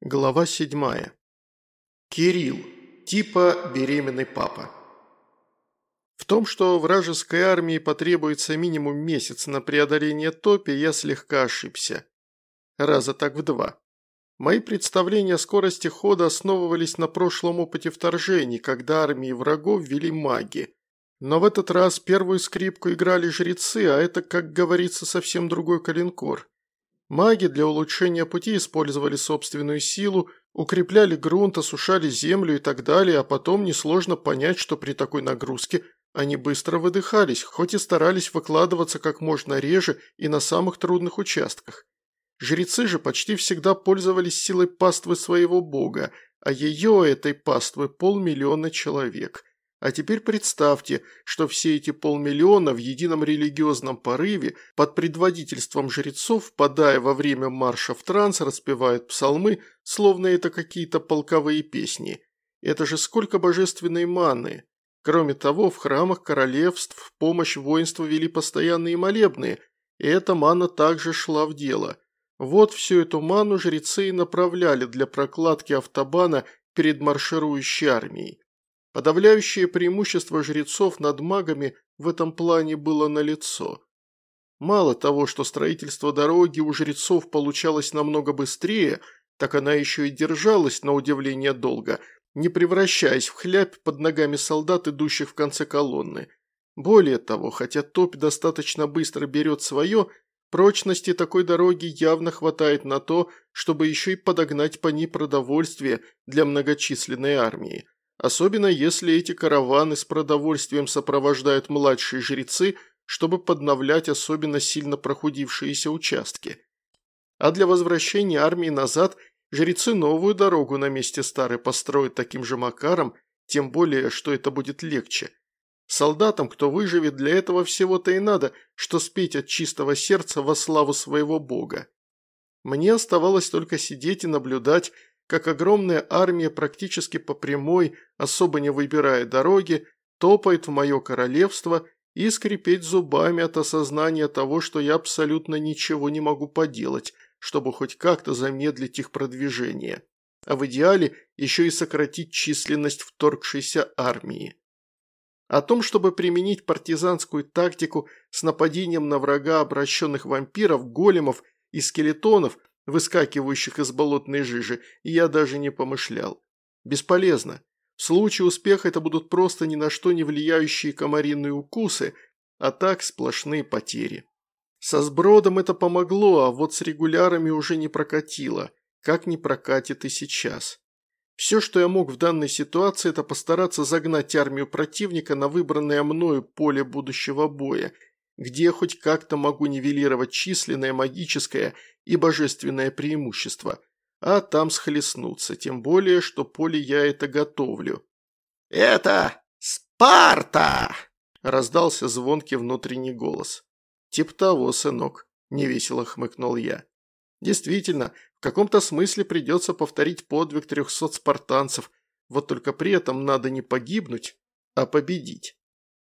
Глава 7. Кирилл. Типа беременный папа. В том, что вражеской армии потребуется минимум месяц на преодоление топи, я слегка ошибся. Раза так в два. Мои представления о скорости хода основывались на прошлом опыте вторжений, когда армии врагов вели маги. Но в этот раз первую скрипку играли жрецы, а это, как говорится, совсем другой калинкор. Маги для улучшения пути использовали собственную силу, укрепляли грунт, осушали землю и так далее, а потом несложно понять, что при такой нагрузке они быстро выдыхались, хоть и старались выкладываться как можно реже и на самых трудных участках. Жрецы же почти всегда пользовались силой паствы своего бога, а ее, этой паствы, полмиллиона человек. А теперь представьте, что все эти полмиллиона в едином религиозном порыве под предводительством жрецов, впадая во время марша в транс, распевают псалмы, словно это какие-то полковые песни. Это же сколько божественной маны. Кроме того, в храмах королевств в помощь воинству вели постоянные молебные, и эта мана также шла в дело. Вот всю эту ману жрецы и направляли для прокладки автобана перед марширующей армией. Подавляющее преимущество жрецов над магами в этом плане было налицо. Мало того, что строительство дороги у жрецов получалось намного быстрее, так она еще и держалась на удивление долго, не превращаясь в хлябь под ногами солдат, идущих в конце колонны. Более того, хотя топь достаточно быстро берет свое, прочности такой дороги явно хватает на то, чтобы еще и подогнать по ней продовольствие для многочисленной армии. Особенно если эти караваны с продовольствием сопровождают младшие жрецы, чтобы подновлять особенно сильно прохудившиеся участки. А для возвращения армии назад жрецы новую дорогу на месте старой построят таким же макаром, тем более, что это будет легче. Солдатам, кто выживет, для этого всего-то и надо, что спеть от чистого сердца во славу своего бога. Мне оставалось только сидеть и наблюдать, как огромная армия практически по прямой, особо не выбирая дороги, топает в мое королевство и скрипеть зубами от осознания того, что я абсолютно ничего не могу поделать, чтобы хоть как-то замедлить их продвижение. А в идеале еще и сократить численность вторгшейся армии. О том, чтобы применить партизанскую тактику с нападением на врага обращенных вампиров, големов и скелетонов, выскакивающих из болотной жижи, я даже не помышлял. Бесполезно. В случае успеха это будут просто ни на что не влияющие комариные укусы, а так сплошные потери. Со сбродом это помогло, а вот с регулярами уже не прокатило, как не прокатит и сейчас. Все, что я мог в данной ситуации, это постараться загнать армию противника на выбранное мною поле будущего боя, где хоть как-то могу нивелировать численное, магическое и божественное преимущество, а там схлестнуться, тем более, что поле я это готовлю. «Это Спарта!» – раздался звонкий внутренний голос. «Тип того, сынок», – невесело хмыкнул я. «Действительно, в каком-то смысле придется повторить подвиг трехсот спартанцев, вот только при этом надо не погибнуть, а победить».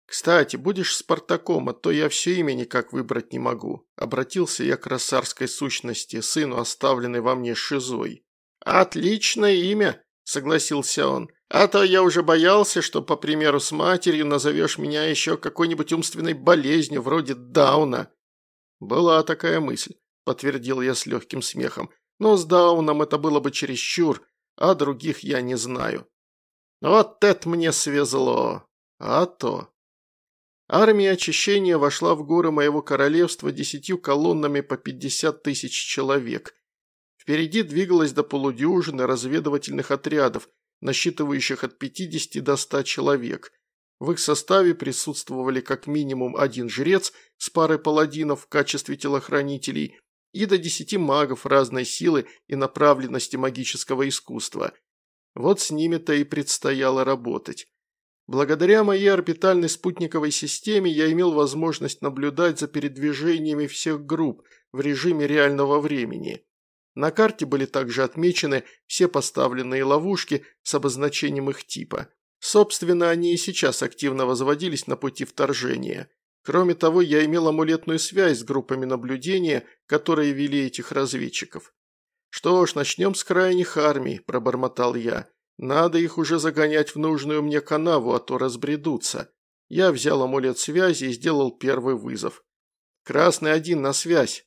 «Кстати, будешь Спартаком, а то я все имя никак выбрать не могу», – обратился я к рассарской сущности, сыну, оставленной во мне шизой. «Отличное имя», – согласился он. «А то я уже боялся, что, по примеру с матерью, назовешь меня еще какой-нибудь умственной болезнью, вроде Дауна». «Была такая мысль», – подтвердил я с легким смехом. «Но с Дауном это было бы чересчур, а других я не знаю». «Вот это мне свезло! А то!» Армия очищения вошла в горы моего королевства десятью колоннами по 50 тысяч человек. Впереди двигалось до полудюжины разведывательных отрядов, насчитывающих от 50 до 100 человек. В их составе присутствовали как минимум один жрец с парой паладинов в качестве телохранителей и до 10 магов разной силы и направленности магического искусства. Вот с ними-то и предстояло работать. Благодаря моей орбитальной спутниковой системе я имел возможность наблюдать за передвижениями всех групп в режиме реального времени. На карте были также отмечены все поставленные ловушки с обозначением их типа. Собственно, они и сейчас активно возводились на пути вторжения. Кроме того, я имел амулетную связь с группами наблюдения, которые вели этих разведчиков. «Что ж, начнем с крайних армий», – пробормотал я. «Надо их уже загонять в нужную мне канаву, а то разбредутся». Я взял амулет связи и сделал первый вызов. «Красный один на связь».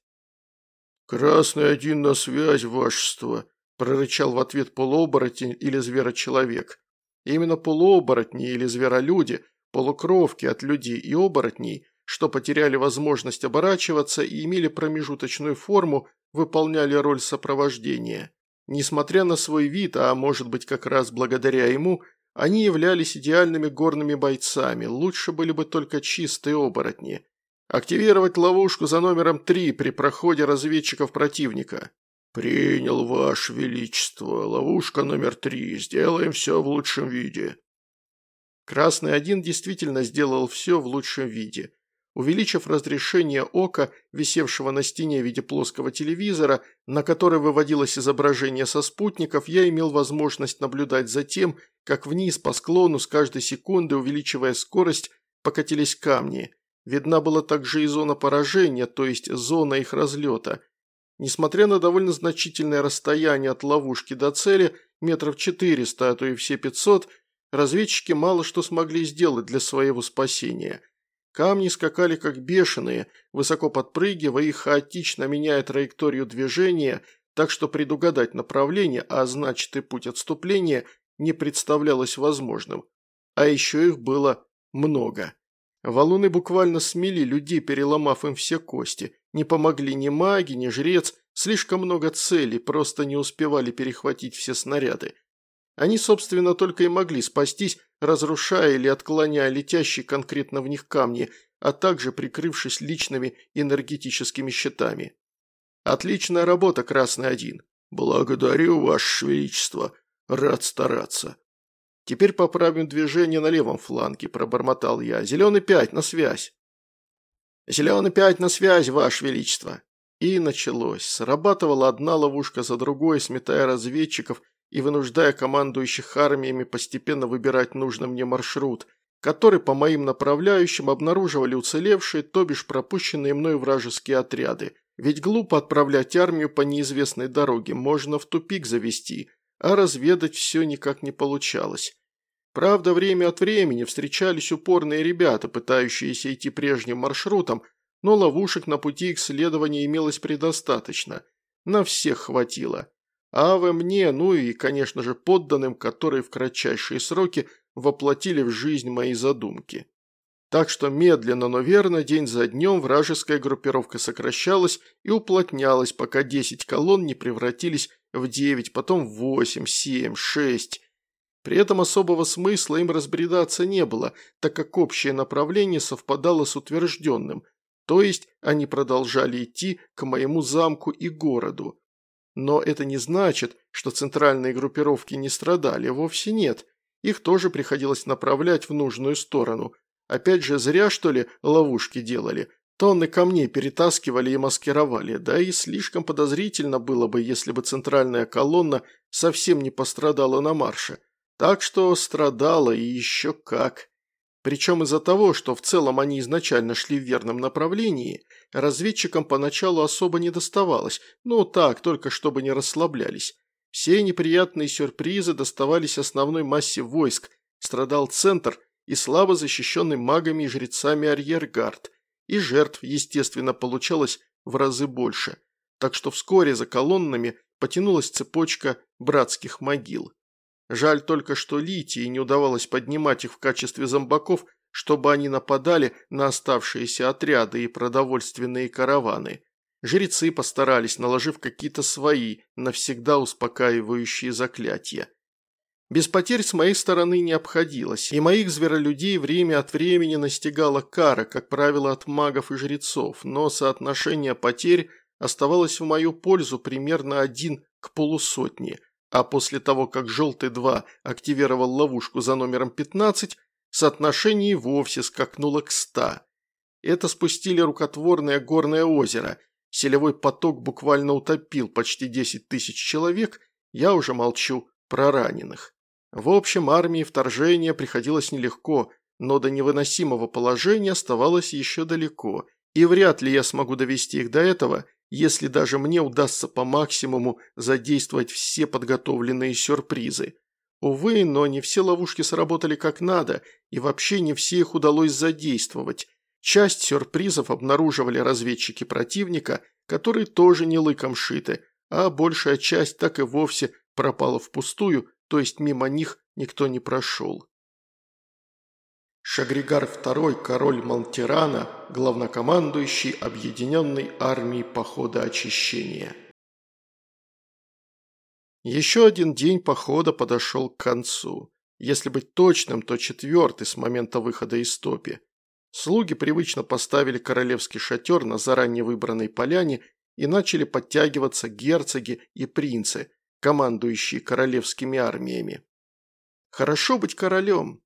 «Красный один на связь, вашество», – прорычал в ответ полуоборотень или зверочеловек. Именно полуоборотни или зверолюди, полукровки от людей и оборотней, что потеряли возможность оборачиваться и имели промежуточную форму, выполняли роль сопровождения. Несмотря на свой вид, а может быть как раз благодаря ему, они являлись идеальными горными бойцами, лучше были бы только чистые оборотни. Активировать ловушку за номером 3 при проходе разведчиков противника. «Принял, Ваше Величество. Ловушка номер три. Сделаем все в лучшем виде». Красный один действительно сделал все в лучшем виде. Увеличив разрешение ока, висевшего на стене в виде плоского телевизора, на который выводилось изображение со спутников, я имел возможность наблюдать за тем, как вниз по склону с каждой секунды, увеличивая скорость, покатились камни. Видна была также и зона поражения, то есть зона их разлета. Несмотря на довольно значительное расстояние от ловушки до цели, метров 400, а то и все 500, разведчики мало что смогли сделать для своего спасения – Камни скакали как бешеные, высоко подпрыгивая и хаотично меняя траекторию движения, так что предугадать направление, а значит и путь отступления, не представлялось возможным. А еще их было много. Валуны буквально смели людей, переломав им все кости. Не помогли ни маги, ни жрец, слишком много целей, просто не успевали перехватить все снаряды. Они, собственно, только и могли спастись, разрушая или отклоняя летящие конкретно в них камни, а также прикрывшись личными энергетическими щитами. Отличная работа, Красный Один. Благодарю, Ваше Величество. Рад стараться. Теперь поправим движение на левом фланге, пробормотал я. Зеленый пять, на связь. Зеленый пять, на связь, Ваше Величество. И началось. Срабатывала одна ловушка за другой, сметая разведчиков и вынуждая командующих армиями постепенно выбирать нужный мне маршрут, который по моим направляющим обнаруживали уцелевшие, то бишь пропущенные мной вражеские отряды. Ведь глупо отправлять армию по неизвестной дороге, можно в тупик завести, а разведать все никак не получалось. Правда, время от времени встречались упорные ребята, пытающиеся идти прежним маршрутом, но ловушек на пути их следования имелось предостаточно. На всех хватило. Аве мне, ну и, конечно же, подданным, которые в кратчайшие сроки воплотили в жизнь мои задумки. Так что медленно, но верно, день за днем вражеская группировка сокращалась и уплотнялась, пока 10 колонн не превратились в 9, потом в 8, 7, 6. При этом особого смысла им разбредаться не было, так как общее направление совпадало с утвержденным, то есть они продолжали идти к моему замку и городу. Но это не значит, что центральные группировки не страдали, вовсе нет. Их тоже приходилось направлять в нужную сторону. Опять же, зря, что ли, ловушки делали. Тонны камней перетаскивали и маскировали, да и слишком подозрительно было бы, если бы центральная колонна совсем не пострадала на марше. Так что страдала и еще как. Причем из-за того, что в целом они изначально шли в верном направлении, разведчикам поначалу особо не доставалось, ну так, только чтобы не расслаблялись. Все неприятные сюрпризы доставались основной массе войск, страдал центр и слабо защищенный магами и жрецами арьергард, и жертв, естественно, получалось в разы больше, так что вскоре за колоннами потянулась цепочка братских могил. Жаль только, что Литии не удавалось поднимать их в качестве зомбаков, чтобы они нападали на оставшиеся отряды и продовольственные караваны. Жрецы постарались, наложив какие-то свои, навсегда успокаивающие заклятия. Без потерь с моей стороны не обходилось, и моих зверолюдей время от времени настигала кара, как правило, от магов и жрецов, но соотношение потерь оставалось в мою пользу примерно один к полусотни, а после того, как «Желтый-2» активировал ловушку за номером 15, соотношение вовсе скакнуло к 100. Это спустили рукотворное горное озеро. Селевой поток буквально утопил почти 10 тысяч человек, я уже молчу про раненых. В общем, армии вторжения приходилось нелегко, но до невыносимого положения оставалось еще далеко, и вряд ли я смогу довести их до этого, если даже мне удастся по максимуму задействовать все подготовленные сюрпризы. Увы, но не все ловушки сработали как надо, и вообще не все их удалось задействовать. Часть сюрпризов обнаруживали разведчики противника, которые тоже не лыком шиты, а большая часть так и вовсе пропала впустую, то есть мимо них никто не прошел. Шагригар II, король Малтирана, главнокомандующий Объединенной армией похода очищения. Еще один день похода подошел к концу. Если быть точным, то четвертый с момента выхода из топи. Слуги привычно поставили королевский шатер на заранее выбранной поляне и начали подтягиваться герцоги и принцы, командующие королевскими армиями. Хорошо быть королем,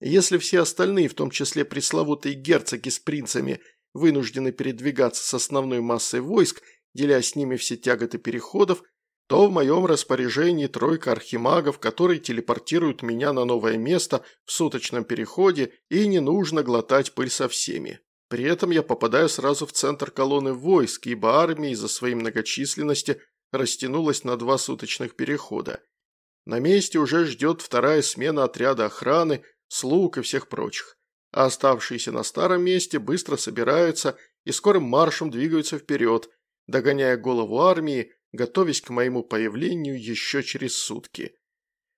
если все остальные, в том числе пресловутые герцоги с принцами, вынуждены передвигаться с основной массой войск, деля с ними все тяготы переходов, то в моем распоряжении тройка архимагов, которые телепортируют меня на новое место в суточном переходе, и не нужно глотать пыль со всеми. При этом я попадаю сразу в центр колонны войск, ибо армия из-за своей многочисленности растянулась на два суточных перехода. На месте уже ждет вторая смена отряда охраны, слуг и всех прочих. А оставшиеся на старом месте быстро собираются и скорым маршем двигаются вперед, догоняя голову армии, готовясь к моему появлению еще через сутки.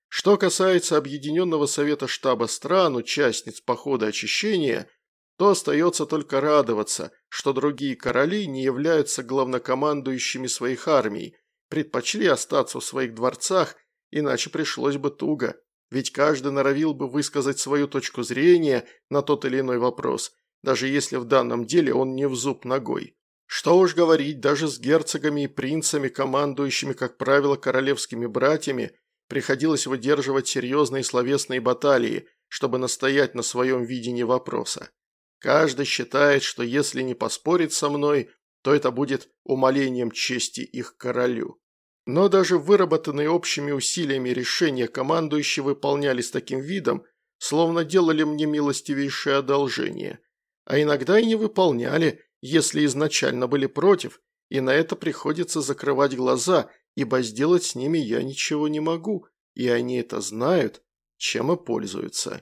Что касается Объединенного Совета Штаба стран, участниц похода очищения, то остается только радоваться, что другие короли не являются главнокомандующими своих армий, предпочли остаться в своих дворцах, иначе пришлось бы туго. Ведь каждый норовил бы высказать свою точку зрения на тот или иной вопрос, даже если в данном деле он не в зуб ногой. Что уж говорить, даже с герцогами и принцами, командующими, как правило, королевскими братьями, приходилось выдерживать серьезные словесные баталии, чтобы настоять на своем видении вопроса. Каждый считает, что если не поспорит со мной, то это будет умолением чести их королю. Но даже выработанные общими усилиями решения командующие выполняли с таким видом, словно делали мне милостивейшее одолжение. А иногда и не выполняли, если изначально были против, и на это приходится закрывать глаза, ибо сделать с ними я ничего не могу, и они это знают, чем и пользуются.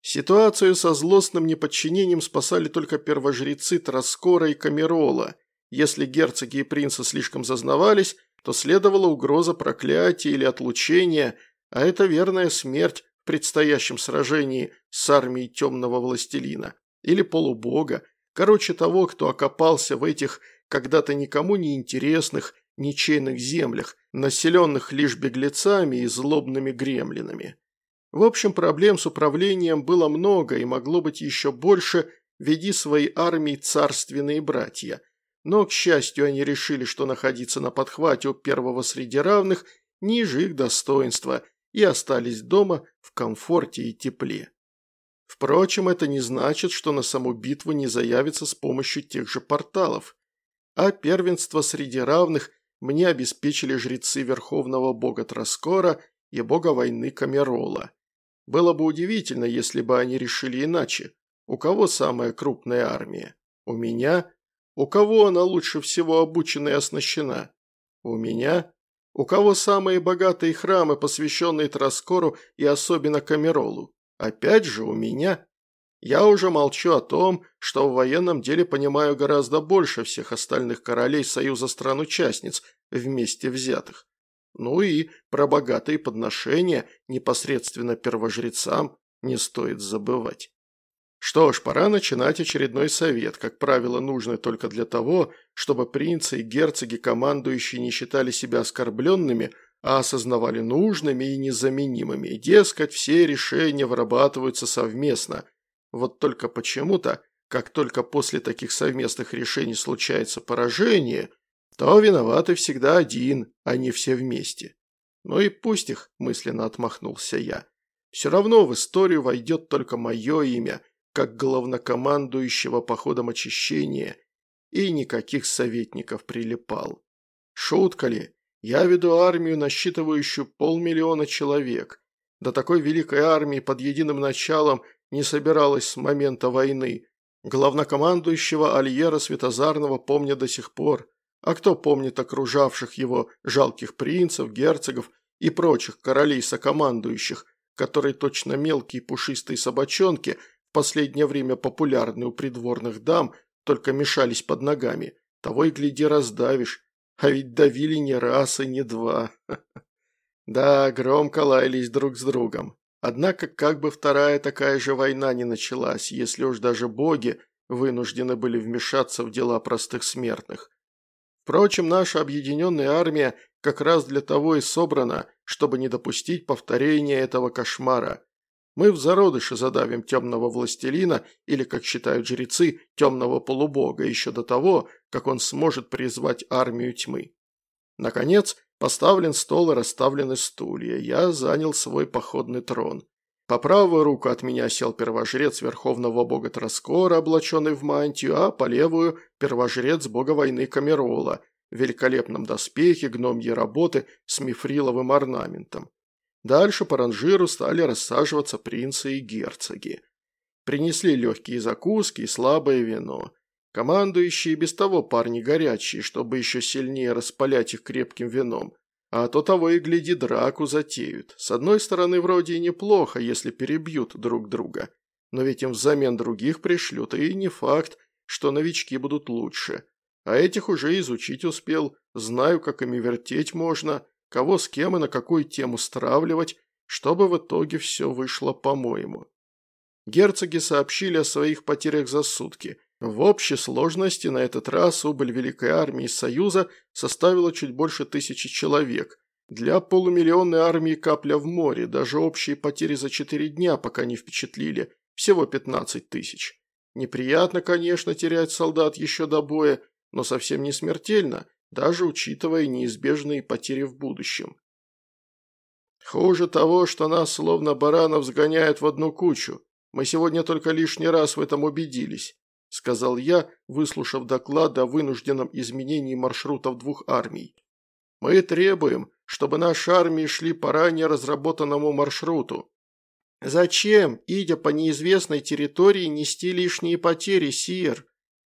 Ситуацию со злостным неподчинением спасали только первожрецы Троскора и Камерола. Если герцоги и принцы слишком зазнавались, то следовала угроза проклятия или отлучения, а это верная смерть в предстоящем сражении с армией темного властелина или полубога, короче того, кто окопался в этих когда-то никому не интересных ничейных землях, населенных лишь беглецами и злобными гремлинами. В общем, проблем с управлением было много и могло быть еще больше, веди свои армии царственные братья – но, к счастью, они решили, что находиться на подхвате у первого среди равных ниже их достоинства и остались дома в комфорте и тепле. Впрочем, это не значит, что на саму битву не заявится с помощью тех же порталов. А первенство среди равных мне обеспечили жрецы Верховного Бога Троскора и Бога Войны Камерола. Было бы удивительно, если бы они решили иначе. У кого самая крупная армия? У меня у кого она лучше всего обучена и оснащена? У меня. У кого самые богатые храмы, посвященные Троскору и особенно Камеролу? Опять же у меня. Я уже молчу о том, что в военном деле понимаю гораздо больше всех остальных королей Союза стран-участниц, вместе взятых. Ну и про богатые подношения непосредственно первожрецам не стоит забывать. Что ж, пора начинать очередной совет, как правило, нужный только для того, чтобы принцы и герцоги, командующие, не считали себя оскорбленными, а осознавали нужными и незаменимыми. Дескать, все решения вырабатываются совместно. Вот только почему-то, как только после таких совместных решений случается поражение, то виноваты всегда один, а не все вместе. Ну и пусть их, мысленно отмахнулся я. Все равно в историю войдет только мое имя – как главнокомандующего походом очищения, и никаких советников прилипал. Шутка ли? Я веду армию, насчитывающую полмиллиона человек. До такой великой армии под единым началом не собиралась с момента войны. Главнокомандующего Альера Светозарного помню до сих пор. А кто помнит окружавших его жалких принцев, герцогов и прочих королей сокомандующих, которые точно мелкие пушистые собачонки, в последнее время популярны у придворных дам, только мешались под ногами. Того и гляди раздавишь. А ведь давили не раз и не два. Да, громко лаялись друг с другом. Однако как бы вторая такая же война не началась, если уж даже боги вынуждены были вмешаться в дела простых смертных. Впрочем, наша объединенная армия как раз для того и собрана, чтобы не допустить повторения этого кошмара. Мы в зародыше задавим темного властелина, или, как считают жрецы, темного полубога, еще до того, как он сможет призвать армию тьмы. Наконец, поставлен стол и расставлены стулья. Я занял свой походный трон. По правую руку от меня сел первожрец верховного бога Троскора, облаченный в мантию, а по левую – первожрец бога войны Камерола, в великолепном доспехе гномьей работы с мифриловым орнаментом. Дальше по ранжиру стали рассаживаться принцы и герцоги. Принесли легкие закуски и слабое вино. Командующие без того парни горячие, чтобы еще сильнее распалять их крепким вином. А то того и гляди, драку затеют. С одной стороны, вроде и неплохо, если перебьют друг друга. Но ведь им взамен других пришлют, и не факт, что новички будут лучше. А этих уже изучить успел, знаю, как ими вертеть можно, кого с кем и на какую тему стравливать, чтобы в итоге все вышло по-моему. Герцоги сообщили о своих потерях за сутки – в общей сложности на этот раз убыль Великой Армии Союза составила чуть больше тысячи человек. Для полумиллионной армии капля в море, даже общие потери за четыре дня пока не впечатлили, всего 15 тысяч. Неприятно, конечно, терять солдат еще до боя, но совсем не смертельно, даже учитывая неизбежные потери в будущем. Хуже того, что нас словно баранов сгоняют в одну кучу. Мы сегодня только лишний раз в этом убедились. – сказал я, выслушав доклад о вынужденном изменении маршрутов двух армий. «Мы требуем, чтобы наши армии шли по ранее разработанному маршруту. Зачем, идя по неизвестной территории, нести лишние потери, Сиер?»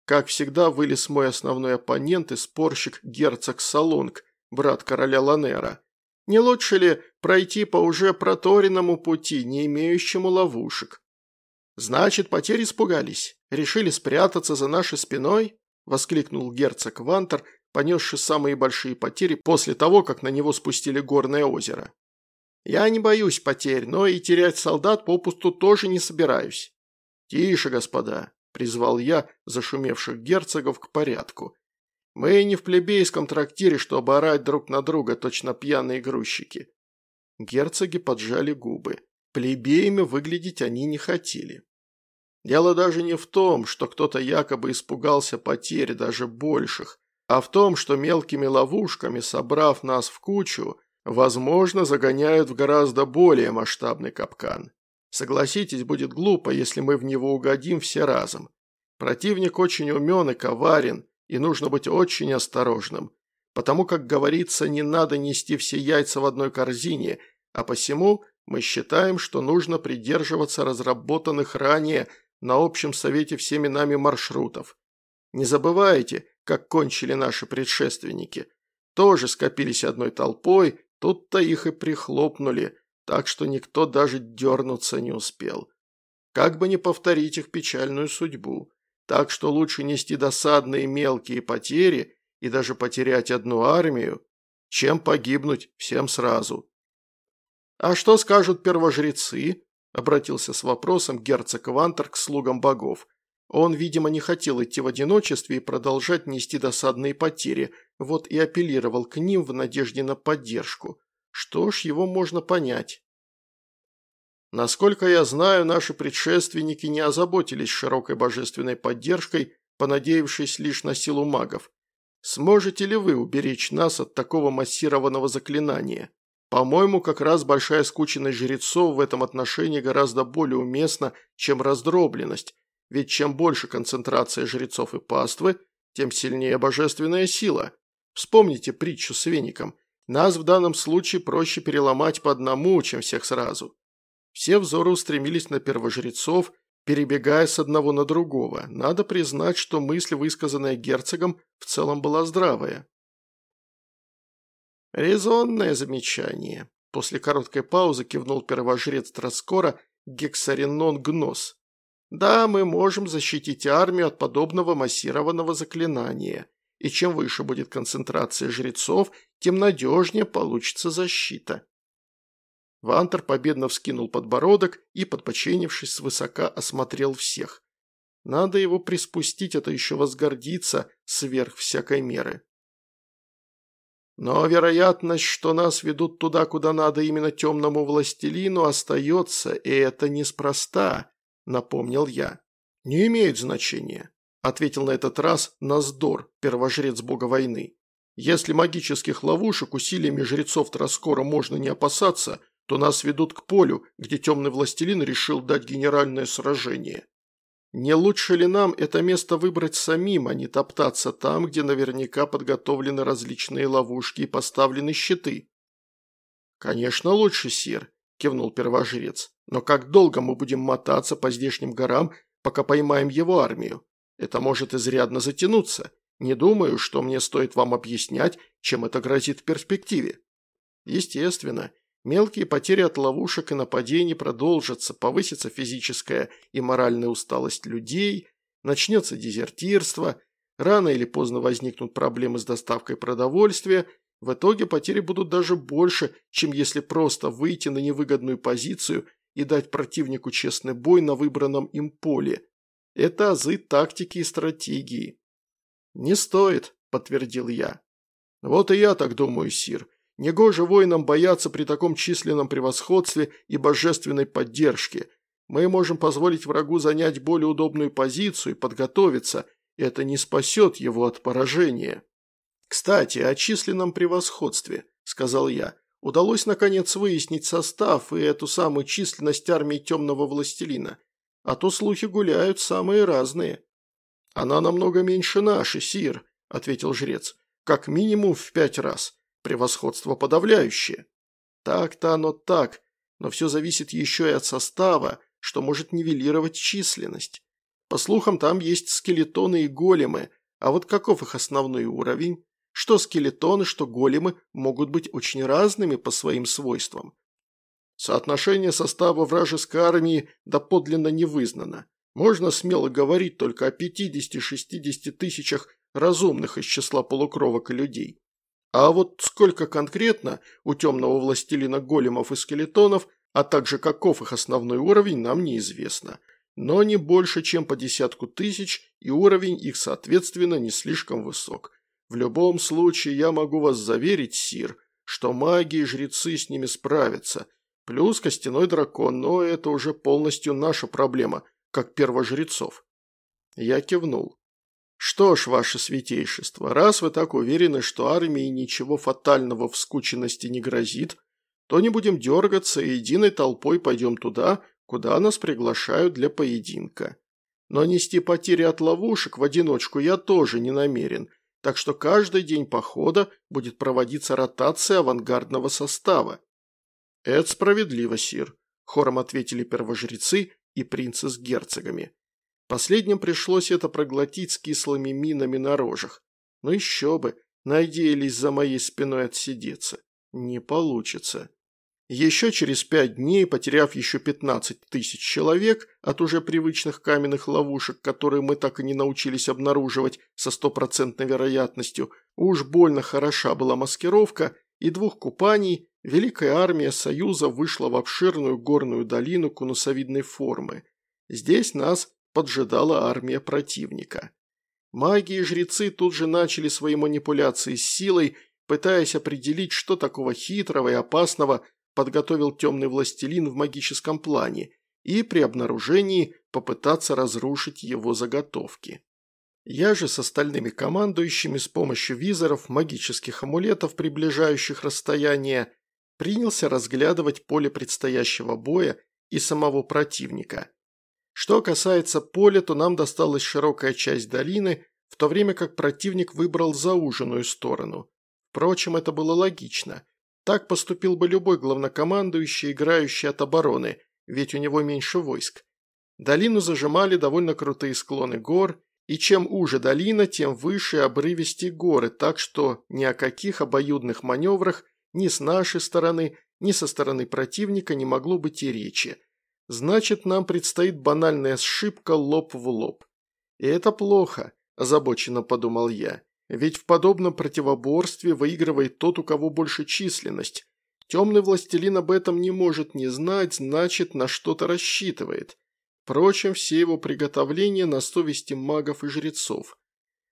Как всегда, вылез мой основной оппонент и спорщик герцог Салонг, брат короля Ланера. Не лучше ли пройти по уже проторенному пути, не имеющему ловушек? Значит, потери испугались. Решили спрятаться за нашей спиной?» – воскликнул герцог Вантер, понесший самые большие потери после того, как на него спустили горное озеро. «Я не боюсь потерь, но и терять солдат попусту тоже не собираюсь». «Тише, господа», – призвал я зашумевших герцогов к порядку. «Мы не в плебейском трактире, чтобы орать друг на друга, точно пьяные грузчики». Герцоги поджали губы. Плебеями выглядеть они не хотели. Дело даже не в том, что кто-то якобы испугался потерь даже больших, а в том, что мелкими ловушками, собрав нас в кучу, возможно, загоняют в гораздо более масштабный капкан. Согласитесь, будет глупо, если мы в него угодим все разом. Противник очень умен и коварен, и нужно быть очень осторожным, потому как говорится, не надо нести все яйца в одной корзине, а посему мы считаем, что нужно придерживаться разработанных ранее на общем совете всеми нами маршрутов. Не забывайте, как кончили наши предшественники. Тоже скопились одной толпой, тут-то их и прихлопнули, так что никто даже дернуться не успел. Как бы не повторить их печальную судьбу. Так что лучше нести досадные мелкие потери и даже потерять одну армию, чем погибнуть всем сразу. А что скажут первожрецы? обратился с вопросом герцог Вантер к слугам богов. Он, видимо, не хотел идти в одиночестве и продолжать нести досадные потери, вот и апеллировал к ним в надежде на поддержку. Что ж, его можно понять. Насколько я знаю, наши предшественники не озаботились широкой божественной поддержкой, понадеявшись лишь на силу магов. Сможете ли вы уберечь нас от такого массированного заклинания? По-моему, как раз большая скученность жрецов в этом отношении гораздо более уместна, чем раздробленность, ведь чем больше концентрация жрецов и паствы, тем сильнее божественная сила. Вспомните притчу с веником. Нас в данном случае проще переломать по одному, чем всех сразу. Все взоры устремились на первожрецов, перебегая с одного на другого. Надо признать, что мысль, высказанная герцогом, в целом была здравая. «Резонное замечание», – после короткой паузы кивнул первожрец Троскора Гексаренон Гнос. «Да, мы можем защитить армию от подобного массированного заклинания, и чем выше будет концентрация жрецов, тем надежнее получится защита». Вантер победно вскинул подбородок и, подпоченившись свысока, осмотрел всех. Надо его приспустить, это еще возгордиться сверх всякой меры. Но вероятность, что нас ведут туда, куда надо именно темному властелину, остается, и это неспроста, напомнил я. Не имеет значения, ответил на этот раз Наздор, первожрец бога войны. Если магических ловушек усилиями жрецов Троскора можно не опасаться, то нас ведут к полю, где темный властелин решил дать генеральное сражение. Не лучше ли нам это место выбрать самим, а не топтаться там, где наверняка подготовлены различные ловушки и поставлены щиты? Конечно, лучше, сир, кивнул первожрец. Но как долго мы будем мотаться по здешним горам, пока поймаем его армию? Это может изрядно затянуться. Не думаю, что мне стоит вам объяснять, чем это грозит в перспективе. Естественно, Мелкие потери от ловушек и нападений продолжатся, повысится физическая и моральная усталость людей, начнется дезертирство, рано или поздно возникнут проблемы с доставкой продовольствия, в итоге потери будут даже больше, чем если просто выйти на невыгодную позицию и дать противнику честный бой на выбранном им поле. Это азы тактики и стратегии. «Не стоит», – подтвердил я. «Вот и я так думаю, Сир. Негоже воинам бояться при таком численном превосходстве и божественной поддержке. Мы можем позволить врагу занять более удобную позицию и подготовиться. Это не спасет его от поражения. «Кстати, о численном превосходстве», – сказал я. «Удалось, наконец, выяснить состав и эту самую численность армии темного властелина. А то слухи гуляют самые разные». «Она намного меньше нашей, Сир», – ответил жрец. «Как минимум в пять раз. Превосходство подавляющее. Так-то оно так, но все зависит еще и от состава, что может нивелировать численность. По слухам, там есть скелетоны и големы, а вот каков их основной уровень? Что скелетоны, что големы могут быть очень разными по своим свойствам. Соотношение состава вражеской армии доподлинно не вызнано. Можно смело говорить только о 50-60 тысячах разумных из числа полукровок и людей. А вот сколько конкретно у темного властелина големов и скелетонов, а также каков их основной уровень, нам неизвестно. Но не больше, чем по десятку тысяч, и уровень их, соответственно, не слишком высок. В любом случае, я могу вас заверить, Сир, что маги и жрецы с ними справятся. Плюс костяной дракон, но это уже полностью наша проблема, как первожрецов. Я кивнул. «Что ж, ваше святейшество, раз вы так уверены, что армии ничего фатального в скученности не грозит, то не будем дергаться и единой толпой пойдем туда, куда нас приглашают для поединка. Но нести потери от ловушек в одиночку я тоже не намерен, так что каждый день похода будет проводиться ротация авангардного состава». «Это справедливо, сир», – хором ответили первожрецы и принцы с герцогами. Последним пришлось это проглотить с кислыми минами на рожах. Но еще бы, надеялись за моей спиной отсидеться. Не получится. Еще через пять дней, потеряв еще 15 тысяч человек от уже привычных каменных ловушек, которые мы так и не научились обнаруживать со стопроцентной вероятностью, уж больно хороша была маскировка, и двух купаний Великая армия Союза вышла в обширную горную долину конусовидной формы. Здесь нас поджидала армия противника. Маги и жрецы тут же начали свои манипуляции с силой, пытаясь определить, что такого хитрого и опасного подготовил темный властелин в магическом плане, и при обнаружении попытаться разрушить его заготовки. Я же с остальными командующими с помощью визоров, магических амулетов, приближающих расстояние, принялся разглядывать поле предстоящего боя и самого противника. Что касается поля, то нам досталась широкая часть долины, в то время как противник выбрал зауженную сторону. Впрочем, это было логично. Так поступил бы любой главнокомандующий, играющий от обороны, ведь у него меньше войск. Долину зажимали довольно крутые склоны гор, и чем уже долина, тем выше обрывистые горы, так что ни о каких обоюдных маневрах ни с нашей стороны, ни со стороны противника не могло быть и речи. Значит, нам предстоит банальная сшибка лоб в лоб. И это плохо, озабоченно подумал я. Ведь в подобном противоборстве выигрывает тот, у кого больше численность. Темный властелин об этом не может не знать, значит, на что-то рассчитывает. Впрочем, все его приготовления на совести магов и жрецов.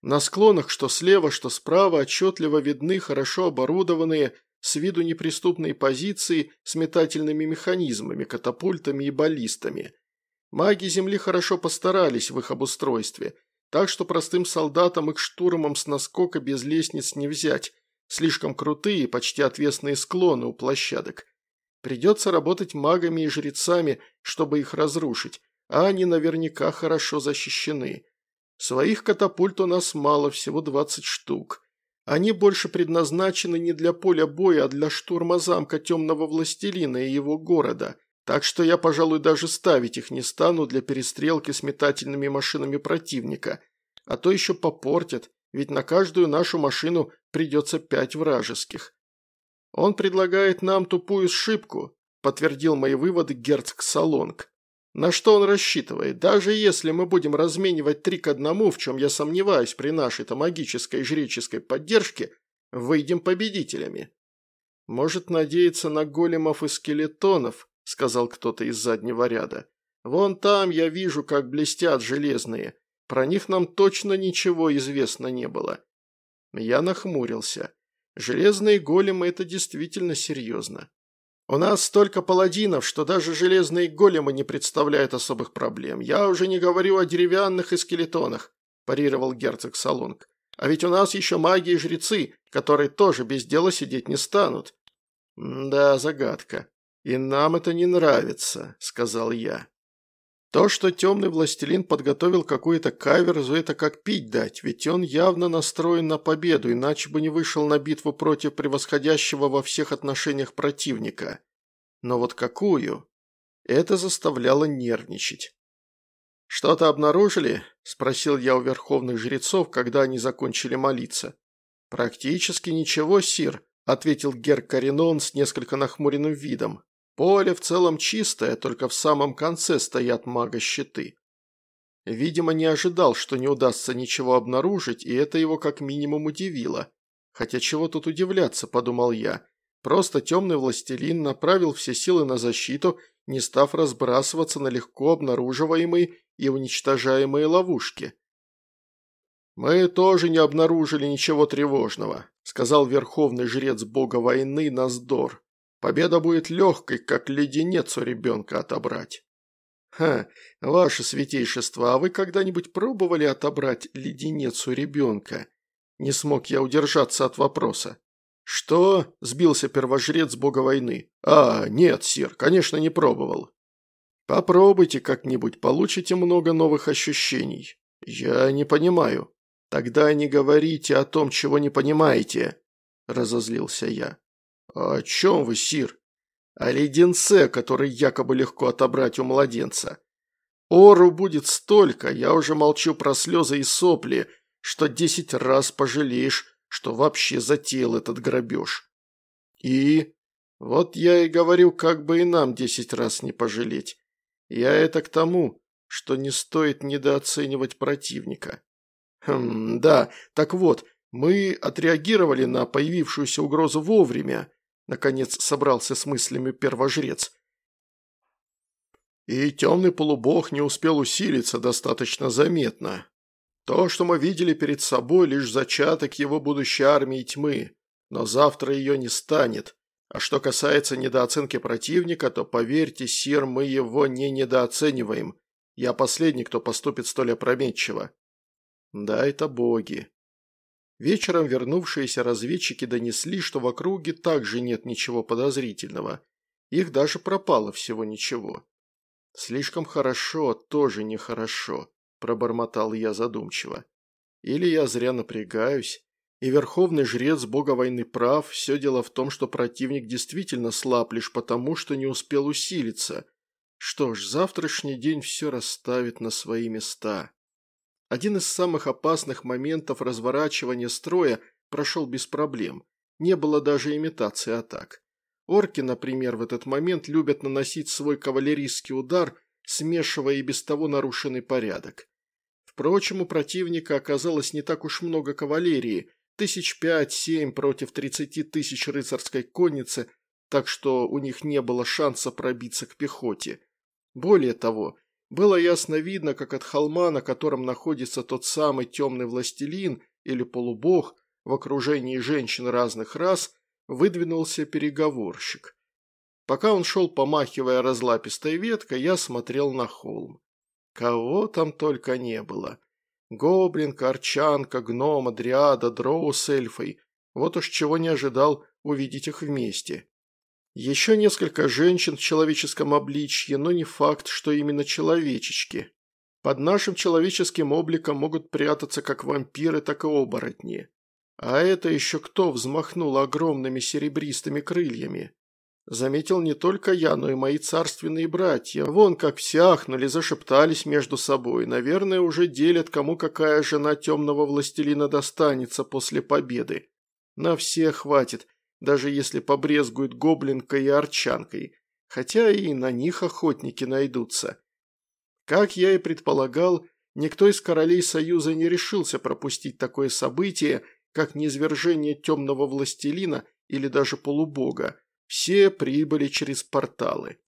На склонах, что слева, что справа, отчетливо видны хорошо оборудованные, с виду неприступные позиции с метательными механизмами, катапультами и баллистами. Маги Земли хорошо постарались в их обустройстве, так что простым солдатам их штурмом с наскока без лестниц не взять, слишком крутые, почти отвесные склоны у площадок. Придется работать магами и жрецами, чтобы их разрушить, а они наверняка хорошо защищены. Своих катапульт у нас мало, всего 20 штук. Они больше предназначены не для поля боя, а для штурма замка темного властелина и его города, так что я, пожалуй, даже ставить их не стану для перестрелки с метательными машинами противника, а то еще попортят, ведь на каждую нашу машину придется пять вражеских. Он предлагает нам тупую сшибку, подтвердил мои выводы герцог Солонг. На что он рассчитывает? Даже если мы будем разменивать три к одному, в чем я сомневаюсь при нашей-то магической и жреческой поддержке, выйдем победителями. Может надеяться на големов и скелетонов, сказал кто-то из заднего ряда. Вон там я вижу, как блестят железные. Про них нам точно ничего известно не было. Я нахмурился. Железные големы – это действительно серьезно. У нас столько паладинов, что даже железные големы не представляют особых проблем. Я уже не говорю о деревянных и скелетонах», – парировал герцог Салонг. «А ведь у нас еще маги и жрецы, которые тоже без дела сидеть не станут». «Да, загадка. И нам это не нравится», – сказал я. То, что темный властелин подготовил какую-то каверзу, это как пить дать, ведь он явно настроен на победу, иначе бы не вышел на битву против превосходящего во всех отношениях противника. Но вот какую? Это заставляло нервничать. «Что-то обнаружили?» – спросил я у верховных жрецов, когда они закончили молиться. «Практически ничего, сир», – ответил Гер Каринон с несколько нахмуренным видом. Поле в целом чистое, только в самом конце стоят мага-щиты. Видимо, не ожидал, что не удастся ничего обнаружить, и это его как минимум удивило. Хотя чего тут удивляться, подумал я. Просто темный властелин направил все силы на защиту, не став разбрасываться на легко обнаруживаемые и уничтожаемые ловушки. «Мы тоже не обнаружили ничего тревожного», – сказал верховный жрец бога войны Наздор. Победа будет легкой, как леденец у ребенка отобрать. Ха, ваше святейшество, а вы когда-нибудь пробовали отобрать леденец у ребенка? Не смог я удержаться от вопроса. «Что?» – сбился первожрец бога войны. «А, нет, сир, конечно, не пробовал». «Попробуйте как-нибудь, получите много новых ощущений». «Я не понимаю». «Тогда не говорите о том, чего не понимаете», – разозлился я. «О чем вы, Сир?» «О леденце, который якобы легко отобрать у младенца. Ору будет столько, я уже молчу про слезы и сопли, что десять раз пожалеешь, что вообще затеял этот грабеж. И... Вот я и говорю, как бы и нам десять раз не пожалеть. Я это к тому, что не стоит недооценивать противника. Хм, да, так вот, мы отреагировали на появившуюся угрозу вовремя, Наконец собрался с мыслями первожрец. И темный полубог не успел усилиться достаточно заметно. То, что мы видели перед собой, лишь зачаток его будущей армии тьмы, но завтра ее не станет. А что касается недооценки противника, то, поверьте, сир, мы его не недооцениваем. Я последний, кто поступит столь опрометчиво. Да, это боги. Вечером вернувшиеся разведчики донесли, что в округе также нет ничего подозрительного. Их даже пропало всего ничего. «Слишком хорошо, тоже нехорошо», – пробормотал я задумчиво. «Или я зря напрягаюсь, и верховный жрец бога войны прав, все дело в том, что противник действительно слаб лишь потому, что не успел усилиться. Что ж, завтрашний день все расставит на свои места. Один из самых опасных моментов разворачивания строя прошел без проблем. Не было даже имитации атак. Орки, например, в этот момент любят наносить свой кавалерийский удар, смешивая и без того нарушенный порядок. Впрочем, у противника оказалось не так уж много кавалерии, тысяч пять-семь против тридцати тысяч рыцарской конницы, так что у них не было шанса пробиться к пехоте. Более того, было ясно видно, как от холма, на котором находится тот самый темный властелин или полубог в окружении женщин разных рас, выдвинулся переговорщик. Пока он шел, помахивая разлапистой веткой, я смотрел на холм. Кого там только не было. Гоблинка, арчанка, гном, адриада, дроу с эльфой. Вот уж чего не ожидал увидеть их вместе. Еще несколько женщин в человеческом обличье, но не факт, что именно человечечки. Под нашим человеческим обликом могут прятаться как вампиры, так и оборотни. А это еще кто взмахнул огромными серебристыми крыльями? Заметил не только я, но и мои царственные братья. Вон как все ахнули, зашептались между собой. Наверное, уже делят, кому какая жена темного властелина достанется после победы. На всех хватит, даже если побрезгуют гоблинкой и арчанкой. Хотя и на них охотники найдутся. Как я и предполагал, никто из королей Союза не решился пропустить такое событие, как низвержение темного властелина или даже полубога. Все прибыли через порталы.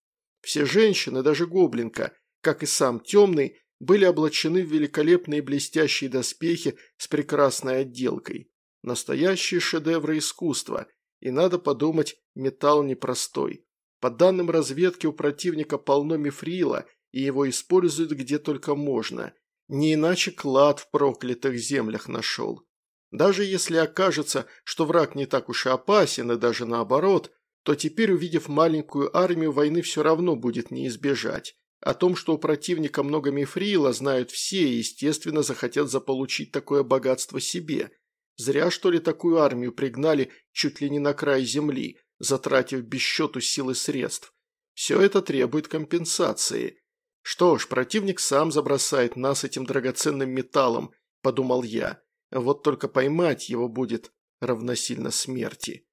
Все женщины, даже гоблинка, как и сам темный, были облачены в великолепные блестящие доспехи с прекрасной отделкой. Настоящие шедевры искусства, и надо подумать, металл непростой. По данным разведки, у противника полно мифрила, и его используют где только можно. Не иначе клад в проклятых землях нашел. Даже если окажется, что враг не так уж и опасен, и даже наоборот, то теперь, увидев маленькую армию, войны все равно будет не избежать. О том, что у противника много мифрила, знают все и, естественно, захотят заполучить такое богатство себе. Зря, что ли, такую армию пригнали чуть ли не на край земли, затратив без счету силы средств. Все это требует компенсации. Что ж, противник сам забросает нас этим драгоценным металлом, подумал я. Вот только поймать его будет равносильно смерти.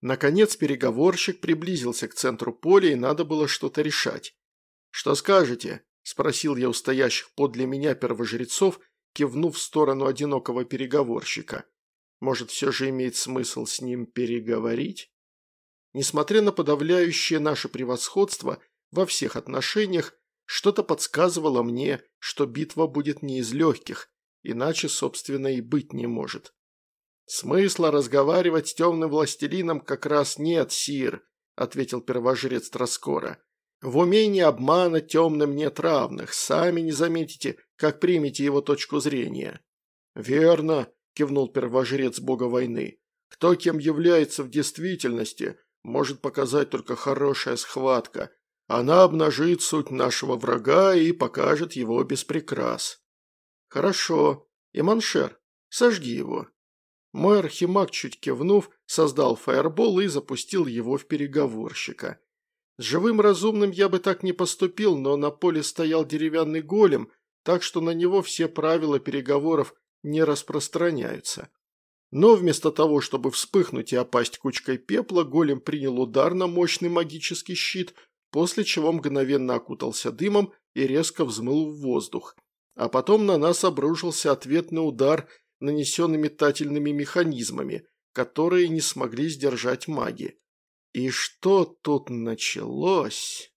Наконец переговорщик приблизился к центру поля, и надо было что-то решать. «Что скажете?» – спросил я у стоящих подле меня первожрецов, кивнув в сторону одинокого переговорщика. «Может, все же имеет смысл с ним переговорить?» Несмотря на подавляющее наше превосходство во всех отношениях, что-то подсказывало мне, что битва будет не из легких, иначе, собственно, и быть не может. «Смысла разговаривать с темным властелином как раз нет, сир», – ответил первожрец Троскора. «В умении обмана темным нет равных, сами не заметите, как примете его точку зрения». «Верно», – кивнул первожрец бога войны. «Кто кем является в действительности, может показать только хорошая схватка. Она обнажит суть нашего врага и покажет его без прикрас». «Хорошо. И Маншер, сожги его». Мой архимаг, чуть кивнув, создал фаербол и запустил его в переговорщика. С живым разумным я бы так не поступил, но на поле стоял деревянный голем, так что на него все правила переговоров не распространяются. Но вместо того, чтобы вспыхнуть и опасть кучкой пепла, голем принял удар на мощный магический щит, после чего мгновенно окутался дымом и резко взмыл в воздух. А потом на нас обрушился ответный удар – нанесенный метательными механизмами, которые не смогли сдержать маги. И что тут началось?